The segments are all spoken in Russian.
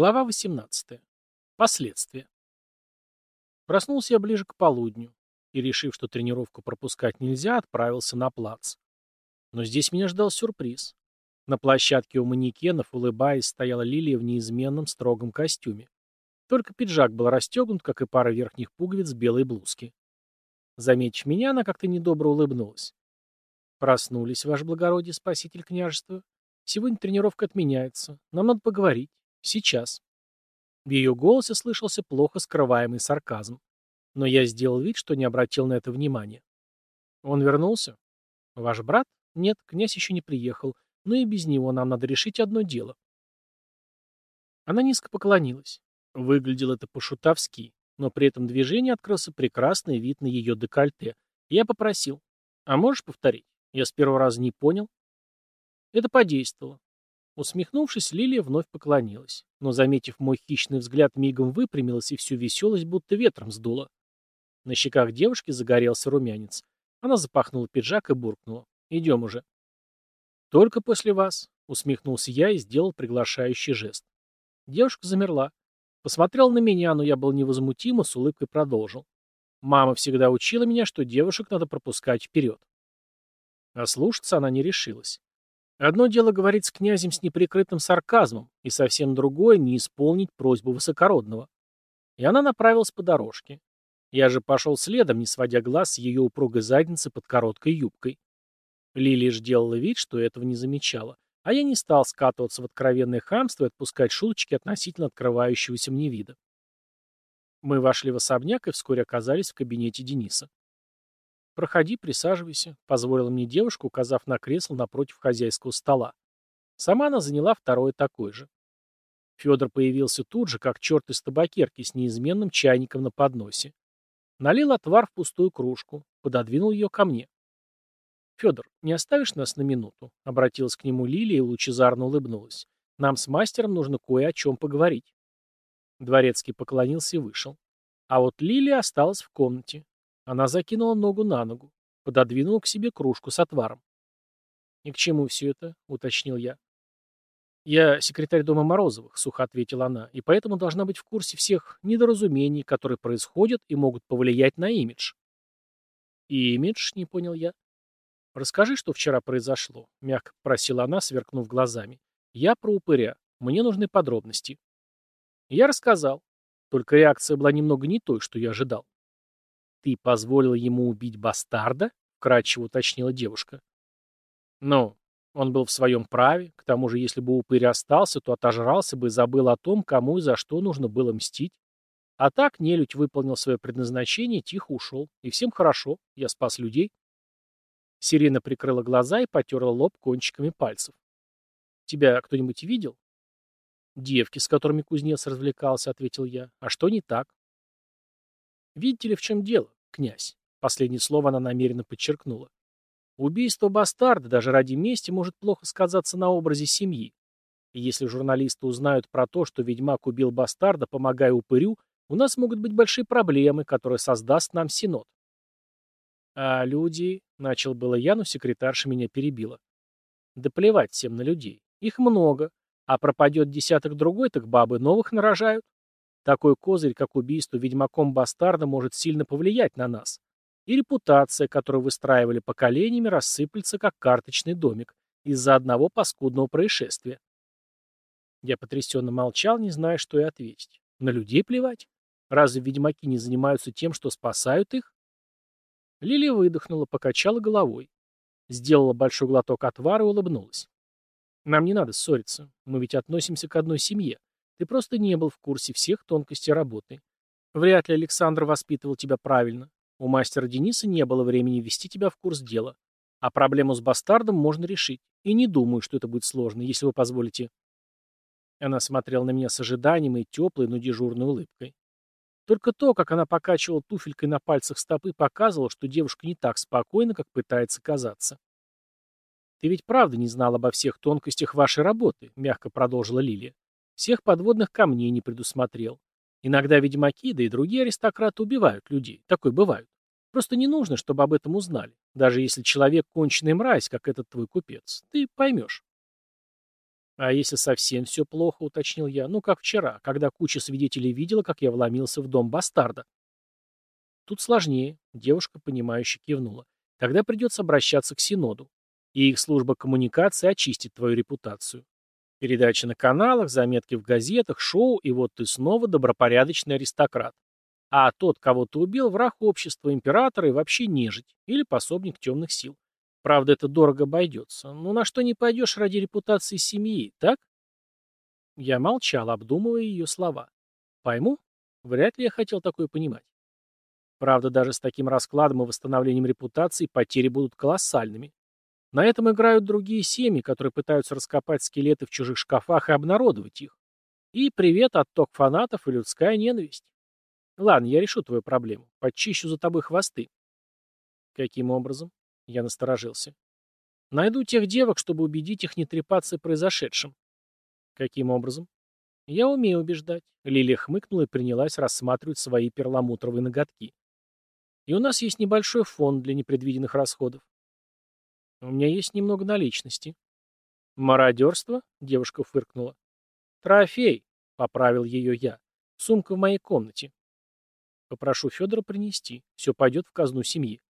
Глава 18. Последствия. Проснулся я ближе к полудню и, решив, что тренировку пропускать нельзя, отправился на плац. Но здесь меня ждал сюрприз. На площадке у манекенов, улыбаясь, стояла Лилия в неизменном строгом костюме. Только пиджак был расстегнут, как и пара верхних пуговиц белой блузки. Заметив меня, она как-то недобро улыбнулась. «Проснулись, ваше благородие, спаситель княжества. Сегодня тренировка отменяется. Нам надо поговорить. Сейчас». В ее голосе слышался плохо скрываемый сарказм. Но я сделал вид, что не обратил на это внимания. «Он вернулся?» «Ваш брат?» «Нет, князь еще не приехал. Но и без него нам надо решить одно дело». Она низко поклонилась. Выглядело это по-шутовски, но при этом движении открылся прекрасный вид на ее декольте. Я попросил. «А можешь повторить? Я с первого раза не понял». Это подействовало. Усмехнувшись, Лилия вновь поклонилась, но, заметив мой хищный взгляд, мигом выпрямилась и всю веселость будто ветром сдула. На щеках девушки загорелся румянец. Она запахнула пиджак и буркнула. «Идем уже». «Только после вас», — усмехнулся я и сделал приглашающий жест. Девушка замерла. Посмотрел на меня, но я был невозмутимо, с улыбкой продолжил. Мама всегда учила меня, что девушек надо пропускать вперед. А слушаться она не решилась. Одно дело говорить с князем с неприкрытым сарказмом, и совсем другое — не исполнить просьбу высокородного. И она направилась по дорожке. Я же пошел следом, не сводя глаз с ее упругой задницы под короткой юбкой. Лилия же делала вид, что этого не замечала, а я не стал скатываться в откровенное хамство и отпускать шуточки относительно открывающегося мне вида. Мы вошли в особняк и вскоре оказались в кабинете Дениса. «Проходи, присаживайся», — позволила мне девушка, указав на кресло напротив хозяйского стола. Сама она заняла второе такое же. Федор появился тут же, как черт из табакерки с неизменным чайником на подносе. Налил отвар в пустую кружку, пододвинул ее ко мне. «Федор, не оставишь нас на минуту?» — обратилась к нему Лилия и лучезарно улыбнулась. «Нам с мастером нужно кое о чем поговорить». Дворецкий поклонился и вышел. А вот Лилия осталась в комнате. Она закинула ногу на ногу, пододвинула к себе кружку с отваром. «И к чему все это?» — уточнил я. «Я секретарь дома Морозовых», — сухо ответила она, «и поэтому должна быть в курсе всех недоразумений, которые происходят и могут повлиять на имидж». «Имидж?» — не понял я. «Расскажи, что вчера произошло», — мягко просила она, сверкнув глазами. «Я про упыря. Мне нужны подробности». Я рассказал. Только реакция была немного не той, что я ожидал. «Ты позволил ему убить бастарда?» — вкратчиво уточнила девушка. «Ну, он был в своем праве. К тому же, если бы упырь остался, то отожрался бы и забыл о том, кому и за что нужно было мстить. А так нелюдь выполнил свое предназначение, тихо ушел. И всем хорошо. Я спас людей». Сирена прикрыла глаза и потерла лоб кончиками пальцев. «Тебя кто-нибудь видел?» «Девки, с которыми кузнец развлекался», — ответил я. «А что не так?» Видите ли, в чем дело, князь? Последнее слово она намеренно подчеркнула. Убийство бастарда даже ради мести может плохо сказаться на образе семьи. И если журналисты узнают про то, что ведьмак убил бастарда, помогая упырю, у нас могут быть большие проблемы, которые создаст нам Синод. А люди... Начал было я, но секретарша меня перебила. Да плевать всем на людей. Их много. А пропадет десяток другой, так бабы новых нарожают. Такой козырь, как убийство ведьмаком бастарда, может сильно повлиять на нас. И репутация, которую выстраивали поколениями, рассыплется, как карточный домик, из-за одного паскудного происшествия. Я потрясенно молчал, не зная, что и ответить. На людей плевать? Разве ведьмаки не занимаются тем, что спасают их? Лилия выдохнула, покачала головой. Сделала большой глоток отвара и улыбнулась. Нам не надо ссориться. Мы ведь относимся к одной семье. Ты просто не был в курсе всех тонкостей работы. Вряд ли Александр воспитывал тебя правильно. У мастера Дениса не было времени ввести тебя в курс дела. А проблему с бастардом можно решить. И не думаю, что это будет сложно, если вы позволите. Она смотрела на меня с ожиданием и теплой, но дежурной улыбкой. Только то, как она покачивала туфелькой на пальцах стопы, показывало, что девушка не так спокойна, как пытается казаться. «Ты ведь правда не знал обо всех тонкостях вашей работы», — мягко продолжила Лилия. Всех подводных камней не предусмотрел. Иногда ведьмаки, да и другие аристократы убивают людей. Такое бывает. Просто не нужно, чтобы об этом узнали. Даже если человек конченый мразь, как этот твой купец. Ты поймешь. А если совсем все плохо, уточнил я, ну как вчера, когда куча свидетелей видела, как я вломился в дом бастарда. Тут сложнее, девушка, понимающе кивнула. Тогда придется обращаться к Синоду. И их служба коммуникации очистит твою репутацию. Передачи на каналах, заметки в газетах, шоу, и вот ты снова добропорядочный аристократ. А тот, кого ты убил, враг общества, императора и вообще нежить, или пособник темных сил. Правда, это дорого обойдется. Но на что не пойдешь ради репутации семьи, так? Я молчал, обдумывая ее слова. Пойму? Вряд ли я хотел такое понимать. Правда, даже с таким раскладом и восстановлением репутации потери будут колоссальными. На этом играют другие семьи, которые пытаются раскопать скелеты в чужих шкафах и обнародовать их. И привет, отток фанатов и людская ненависть. Ладно, я решу твою проблему. Подчищу за тобой хвосты. Каким образом? Я насторожился. Найду тех девок, чтобы убедить их не трепаться произошедшим. Каким образом? Я умею убеждать. Лилия хмыкнула и принялась рассматривать свои перламутровые ноготки. И у нас есть небольшой фонд для непредвиденных расходов. У меня есть немного наличности. Мародерство? Девушка фыркнула. Трофей, поправил ее я. Сумка в моей комнате. Попрошу Федора принести. Все пойдет в казну семьи.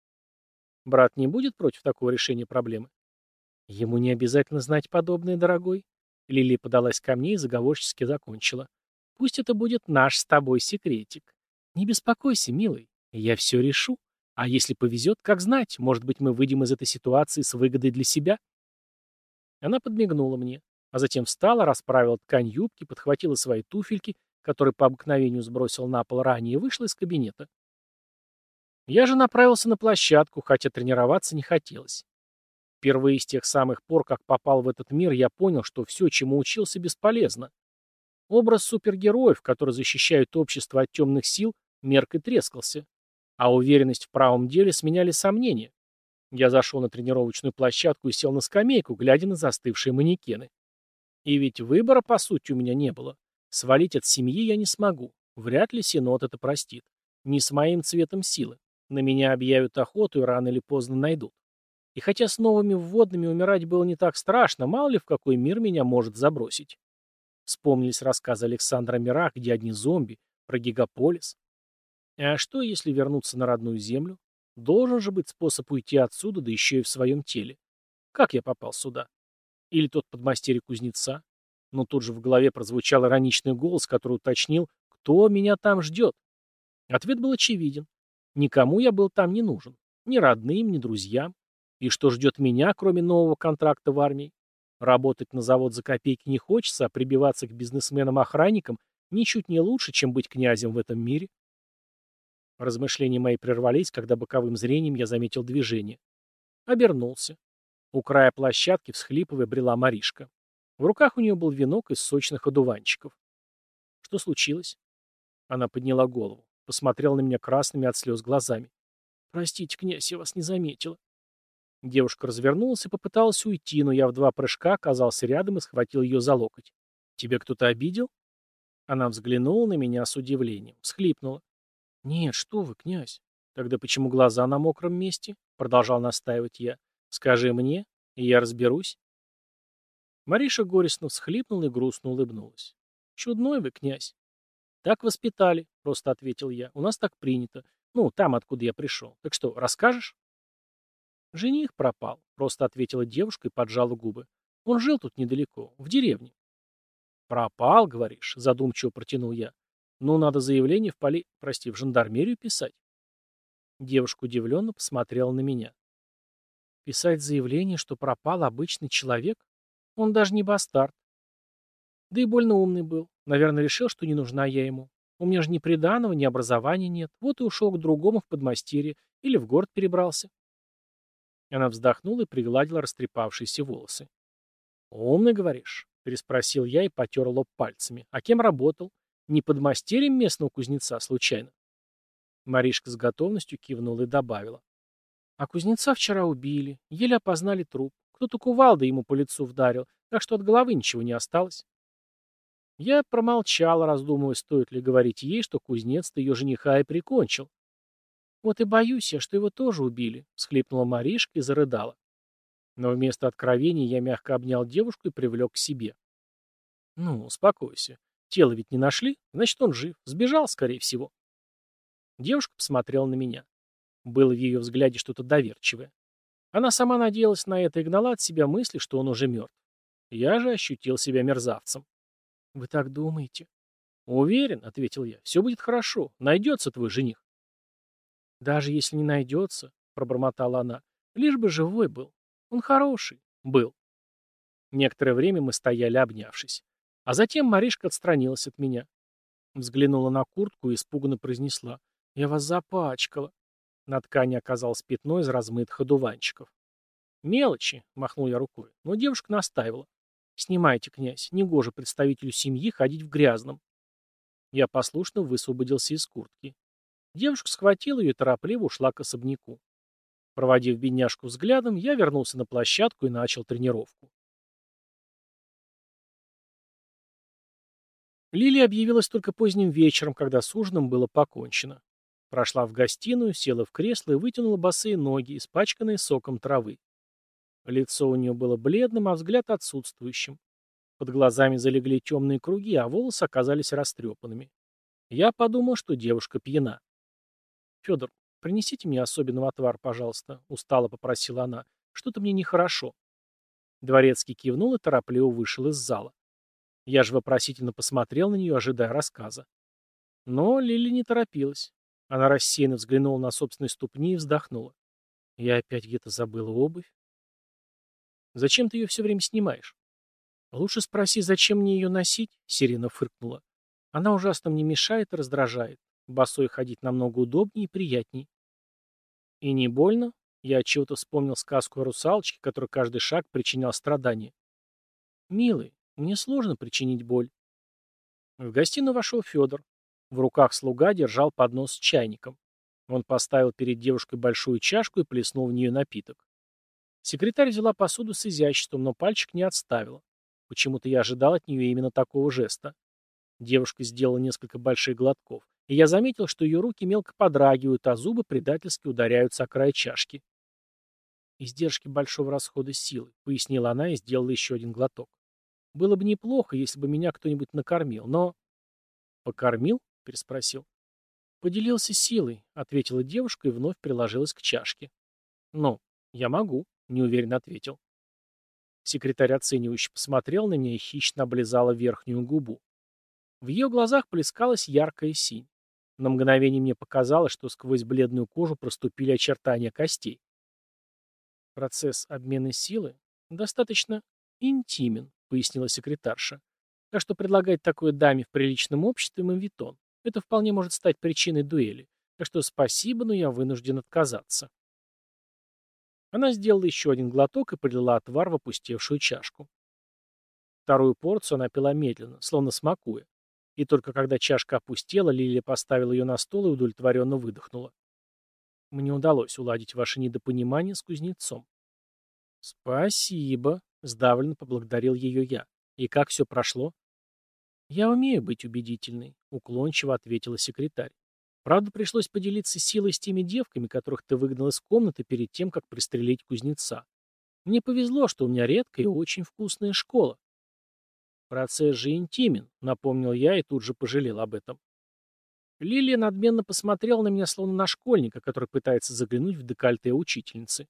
Брат не будет против такого решения проблемы? Ему не обязательно знать подобное, дорогой. Лили подалась ко мне и заговорчески закончила. Пусть это будет наш с тобой секретик. Не беспокойся, милый, я все решу. А если повезет, как знать, может быть, мы выйдем из этой ситуации с выгодой для себя? Она подмигнула мне, а затем встала, расправила ткань юбки, подхватила свои туфельки, которые по обыкновению сбросил на пол ранее, и вышла из кабинета. Я же направился на площадку, хотя тренироваться не хотелось. Впервые с тех самых пор, как попал в этот мир, я понял, что все, чему учился, бесполезно. Образ супергероев, которые защищают общество от темных сил, мерк и трескался. А уверенность в правом деле сменяли сомнения. Я зашел на тренировочную площадку и сел на скамейку, глядя на застывшие манекены. И ведь выбора, по сути, у меня не было. Свалить от семьи я не смогу. Вряд ли Синод это простит. Не с моим цветом силы. На меня объявят охоту и рано или поздно найдут. И хотя с новыми вводными умирать было не так страшно, мало ли в какой мир меня может забросить. Вспомнились рассказы Александра Мира, где одни зомби, про гигаполис. А что, если вернуться на родную землю? Должен же быть способ уйти отсюда, да еще и в своем теле. Как я попал сюда? Или тот подмастерье кузнеца? Но тут же в голове прозвучал ироничный голос, который уточнил, кто меня там ждет. Ответ был очевиден. Никому я был там не нужен. Ни родным, ни друзьям. И что ждет меня, кроме нового контракта в армии? Работать на завод за копейки не хочется, а прибиваться к бизнесменам-охранникам ничуть не лучше, чем быть князем в этом мире. Размышления мои прервались, когда боковым зрением я заметил движение. Обернулся. У края площадки, всхлипывая, брела Маришка. В руках у нее был венок из сочных одуванчиков. Что случилось? Она подняла голову посмотрел на меня красными от слез глазами. «Простите, князь, я вас не заметила». Девушка развернулась и попыталась уйти, но я в два прыжка оказался рядом и схватил ее за локоть. «Тебя кто-то обидел?» Она взглянула на меня с удивлением, всхлипнула. «Нет, что вы, князь. Тогда почему глаза на мокром месте?» Продолжал настаивать я. «Скажи мне, и я разберусь». Мариша горестно всхлипнула и грустно улыбнулась. «Чудной вы, князь. «Так воспитали», — просто ответил я. «У нас так принято. Ну, там, откуда я пришел. Так что, расскажешь?» «Жених пропал», — просто ответила девушка и поджала губы. «Он жил тут недалеко, в деревне». «Пропал, говоришь?» — задумчиво протянул я. «Ну, надо заявление в поли... прости, в жандармерию писать». Девушка удивленно посмотрела на меня. «Писать заявление, что пропал обычный человек? Он даже не бастард. Да и больно умный был. Наверное, решил, что не нужна я ему. У меня же ни приданого, ни образования нет. Вот и ушел к другому в подмастерье. Или в город перебрался. Она вздохнула и пригладила растрепавшиеся волосы. «Умный, говоришь?» — переспросил я и потер лоб пальцами. «А кем работал? Не подмастерьем местного кузнеца, случайно?» Маришка с готовностью кивнула и добавила. «А кузнеца вчера убили. Еле опознали труп. Кто-то кувалдой ему по лицу вдарил, так что от головы ничего не осталось». Я промолчал, раздумывая, стоит ли говорить ей, что кузнец-то ее жениха и прикончил. «Вот и боюсь я, что его тоже убили», — всхлипнула Маришка и зарыдала. Но вместо откровений я мягко обнял девушку и привлек к себе. Ну, успокойся. Тело ведь не нашли, значит, он жив. Сбежал, скорее всего. Девушка посмотрела на меня. Было в ее взгляде что-то доверчивое. Она сама надеялась на это и гнала от себя мысли, что он уже мертв. Я же ощутил себя мерзавцем. «Вы так думаете?» «Уверен», — ответил я, — «все будет хорошо. Найдется твой жених». «Даже если не найдется», — пробормотала она, — «лишь бы живой был. Он хороший. Был». Некоторое время мы стояли, обнявшись. А затем Маришка отстранилась от меня. Взглянула на куртку и испуганно произнесла. «Я вас запачкала». На ткани оказалось пятно из размытых одуванчиков. «Мелочи», — махнул я рукой, но девушка настаивала. «Снимайте, князь, негоже представителю семьи ходить в грязном». Я послушно высвободился из куртки. Девушка схватила ее и торопливо ушла к особняку. Проводив бедняжку взглядом, я вернулся на площадку и начал тренировку. Лилия объявилась только поздним вечером, когда с ужином было покончено. Прошла в гостиную, села в кресло и вытянула босые ноги, испачканные соком травы. Лицо у нее было бледным, а взгляд отсутствующим. Под глазами залегли темные круги, а волосы оказались растрепанными. Я подумал, что девушка пьяна. «Федор, принесите мне особенного отвар, пожалуйста», — устало попросила она. «Что-то мне нехорошо». Дворецкий кивнул и торопливо вышел из зала. Я же вопросительно посмотрел на нее, ожидая рассказа. Но Лили не торопилась. Она рассеянно взглянула на собственные ступни и вздохнула. Я опять где-то забыла обувь. Зачем ты ее все время снимаешь? Лучше спроси, зачем мне ее носить? Сирена фыркнула. Она ужасно мне мешает и раздражает. Босой ходить намного удобнее и приятней. И не больно? Я чего-то вспомнил сказку о русалочке, которой каждый шаг причинял страдания. Милый, мне сложно причинить боль. В гостиную вошел Федор. В руках слуга держал поднос с чайником. Он поставил перед девушкой большую чашку и плеснул в нее напиток. Секретарь взяла посуду с изяществом, но пальчик не отставила. Почему-то я ожидал от нее именно такого жеста. Девушка сделала несколько больших глотков, и я заметил, что ее руки мелко подрагивают, а зубы предательски ударяются о край чашки. «Издержки большого расхода силы», — пояснила она и сделала еще один глоток. Было бы неплохо, если бы меня кто-нибудь накормил, но... Покормил? переспросил. Поделился силой, ответила девушка и вновь приложилась к чашке. Ну, я могу, неуверенно ответил. Секретарь оценивающе посмотрел на меня и хищно облизала верхнюю губу. В ее глазах плескалась яркая синь. На мгновение мне показалось, что сквозь бледную кожу проступили очертания костей. Процесс обмена силы достаточно интимен, пояснила секретарша. Так что предлагать такое даме в приличном обществе мавитон. Это вполне может стать причиной дуэли. Так что спасибо, но я вынужден отказаться. Она сделала еще один глоток и прилила отвар в опустевшую чашку. Вторую порцию она пила медленно, словно смакуя. И только когда чашка опустела, Лилия поставила ее на стол и удовлетворенно выдохнула. Мне удалось уладить ваше недопонимание с кузнецом. Спасибо, Сдавленно поблагодарил ее я. И как все прошло? Я умею быть убедительной, уклончиво ответила секретарь. Правда, пришлось поделиться силой с теми девками, которых ты выгнал из комнаты перед тем, как пристрелить кузнеца. Мне повезло, что у меня редкая и очень вкусная школа. Процесс же интимен, напомнил я и тут же пожалел об этом. Лилия надменно посмотрела на меня, словно на школьника, который пытается заглянуть в декольте учительницы.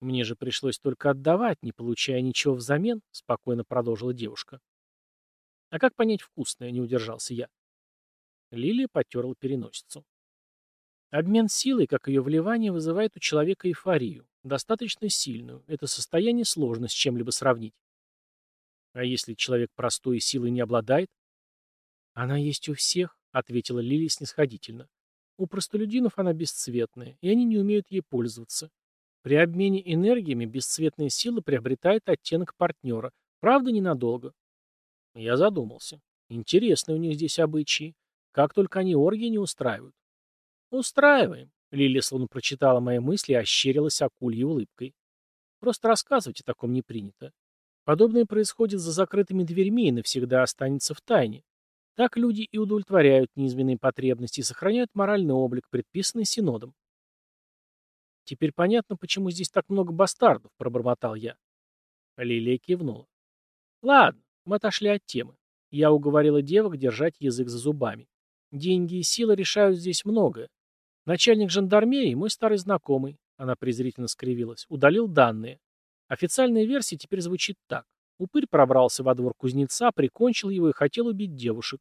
Мне же пришлось только отдавать, не получая ничего взамен, спокойно продолжила девушка. А как понять вкусное, не удержался я. Лилия потерла переносицу. Обмен силой, как ее вливание, вызывает у человека эйфорию, достаточно сильную. Это состояние сложно с чем-либо сравнить. А если человек простой и силой не обладает? Она есть у всех, ответила Лилия снисходительно. У простолюдинов она бесцветная, и они не умеют ей пользоваться. При обмене энергиями бесцветная сила приобретает оттенок партнера. Правда, ненадолго. Я задумался. Интересные у них здесь обычаи. Как только они оргии не устраивают. Устраиваем. Лилия словно прочитала мои мысли и ощерилась акульей улыбкой. Просто рассказывать о таком не принято. Подобное происходит за закрытыми дверьми и навсегда останется в тайне. Так люди и удовлетворяют низменные потребности и сохраняют моральный облик, предписанный Синодом. «Теперь понятно, почему здесь так много бастардов», — пробормотал я. Лилия кивнула. «Ладно, Мы отошли от темы. Я уговорила девок держать язык за зубами. Деньги и сила решают здесь многое. Начальник жандармерии, мой старый знакомый, она презрительно скривилась, удалил данные. Официальная версия теперь звучит так. Упырь пробрался во двор кузнеца, прикончил его и хотел убить девушек.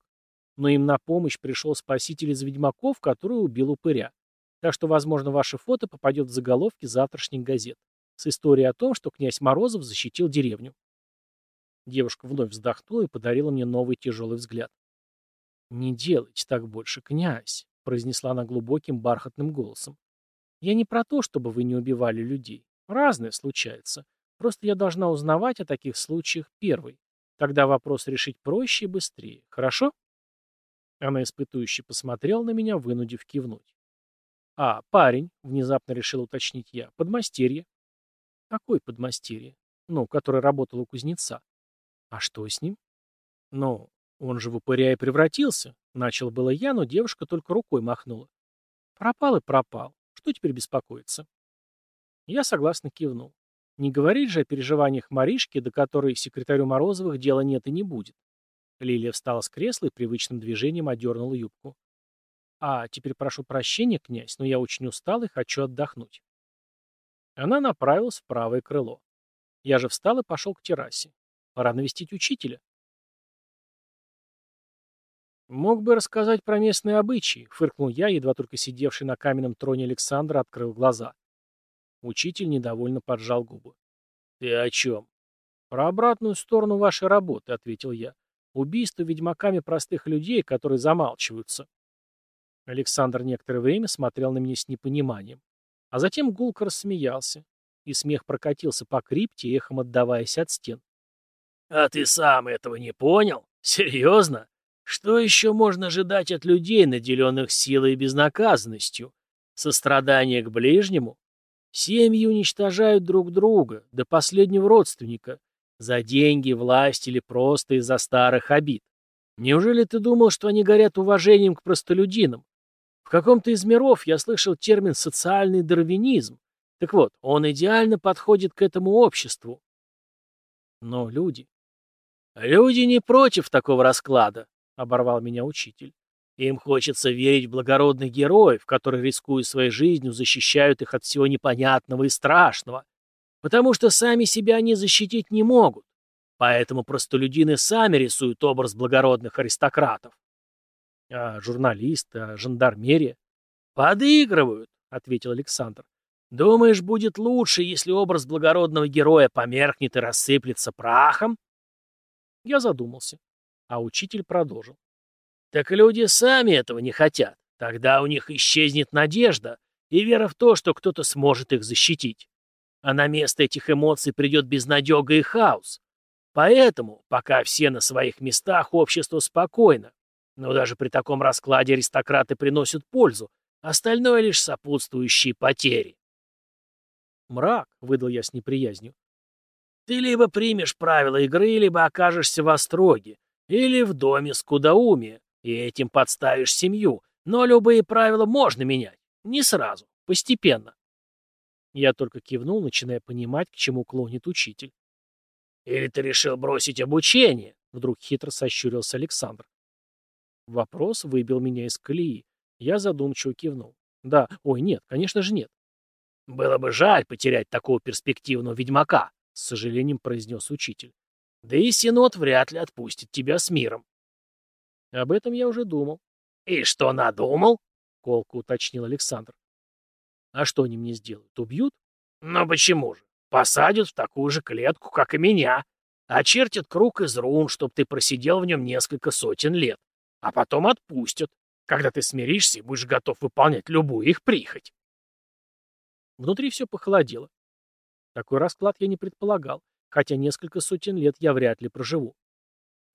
Но им на помощь пришел спаситель из ведьмаков, который убил упыря. Так что, возможно, ваше фото попадет в заголовки завтрашних газет с историей о том, что князь Морозов защитил деревню. Девушка вновь вздохнула и подарила мне новый тяжелый взгляд. «Не делайте так больше, князь», — произнесла она глубоким бархатным голосом. «Я не про то, чтобы вы не убивали людей. Разное случается. Просто я должна узнавать о таких случаях первой. Тогда вопрос решить проще и быстрее. Хорошо?» Она испытующе посмотрела на меня, вынудив кивнуть. «А, парень», — внезапно решил уточнить я, — «подмастерье». «Какой подмастерье?» «Ну, который работал у кузнеца». «А что с ним?» «Ну, он же в упыря и превратился», — начал было я, но девушка только рукой махнула. «Пропал и пропал. Что теперь беспокоиться?» Я согласно кивнул. Не говорить же о переживаниях Маришки, до которой секретарю Морозовых дела нет и не будет. Лилия встала с кресла и привычным движением одернула юбку. «А, теперь прошу прощения, князь, но я очень устал и хочу отдохнуть». Она направилась в правое крыло. Я же встал и пошел к террасе. Пора навестить учителя. «Мог бы рассказать про местные обычаи», — фыркнул я, едва только сидевший на каменном троне Александра открыл глаза. Учитель недовольно поджал губы. «Ты о чем?» «Про обратную сторону вашей работы», — ответил я. «Убийство ведьмаками простых людей, которые замалчиваются». Александр некоторое время смотрел на меня с непониманием, а затем гулко рассмеялся, и смех прокатился по крипте, эхом отдаваясь от стен. «А ты сам этого не понял? Серьезно? Что еще можно ожидать от людей, наделенных силой и безнаказанностью? Сострадание к ближнему? Семьи уничтожают друг друга, до последнего родственника, за деньги, власть или просто из-за старых обид. Неужели ты думал, что они горят уважением к простолюдинам? В каком-то из миров я слышал термин «социальный дарвинизм». Так вот, он идеально подходит к этому обществу. Но люди... Люди не против такого расклада, — оборвал меня учитель. Им хочется верить в благородных героев, которые, рискуя своей жизнью, защищают их от всего непонятного и страшного. Потому что сами себя они защитить не могут. Поэтому простолюдины сами рисуют образ благородных аристократов. А журналисты, а жандармерия? Подыгрывают, ответил Александр. Думаешь, будет лучше, если образ благородного героя померкнет и рассыплется прахом? Я задумался, а учитель продолжил. Так люди сами этого не хотят. Тогда у них исчезнет надежда и вера в то, что кто-то сможет их защитить. А на место этих эмоций придет безнадега и хаос. Поэтому, пока все на своих местах, общество спокойно. Но даже при таком раскладе аристократы приносят пользу, остальное лишь сопутствующие потери. «Мрак», — выдал я с неприязнью. «Ты либо примешь правила игры, либо окажешься в остроге, или в доме скудоумия, и этим подставишь семью. Но любые правила можно менять. Не сразу, постепенно. Я только кивнул, начиная понимать, к чему клонит учитель. «Или ты решил бросить обучение?» Вдруг хитро сощурился Александр. Вопрос выбил меня из колеи. Я задумчиво кивнул. Да, ой, нет, конечно же нет. «Было бы жаль потерять такого перспективного ведьмака», — с сожалением произнес учитель. «Да и Синод вряд ли отпустит тебя с миром». Об этом я уже думал. «И что надумал?» — колко уточнил Александр. «А что они мне сделают? Убьют?» «Ну почему же? Посадят в такую же клетку, как и меня. Очертят круг из рун, чтоб ты просидел в нем несколько сотен лет. А потом отпустят, когда ты смиришься и будешь готов выполнять любую их прихоть». Внутри все похолодело. Такой расклад я не предполагал, хотя несколько сотен лет я вряд ли проживу.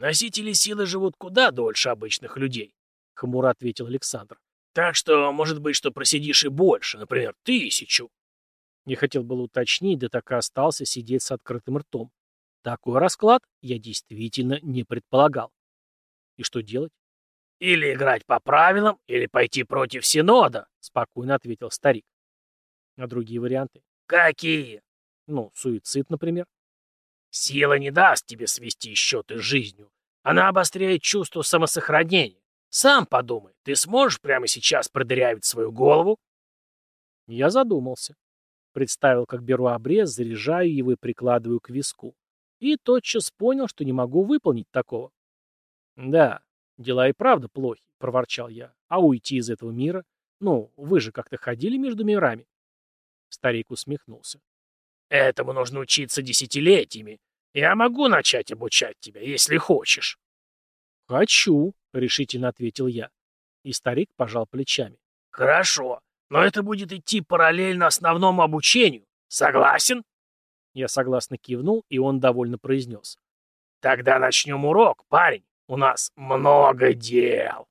Носители силы живут куда дольше обычных людей, — хмуро ответил Александр. Так что, может быть, что просидишь и больше, например, тысячу. Не хотел было уточнить, да так и остался сидеть с открытым ртом. Такой расклад я действительно не предполагал. И что делать? Или играть по правилам, или пойти против Синода, спокойно ответил старик. А другие варианты? Какие? Ну, суицид, например. Сила не даст тебе свести счеты с жизнью. Она обостряет чувство самосохранения. Сам подумай, ты сможешь прямо сейчас продырявить свою голову? Я задумался. Представил, как беру обрез, заряжаю его и прикладываю к виску. И тотчас понял, что не могу выполнить такого. Да, дела и правда плохи, проворчал я. А уйти из этого мира? Ну, вы же как-то ходили между мирами. Старик усмехнулся. Этому нужно учиться десятилетиями. Я могу начать обучать тебя, если хочешь. Хочу, решительно ответил я. И старик пожал плечами. Хорошо, но это будет идти параллельно основному обучению. Согласен? Я согласно кивнул, и он довольно произнес. Тогда начнем урок, парень. У нас много дел.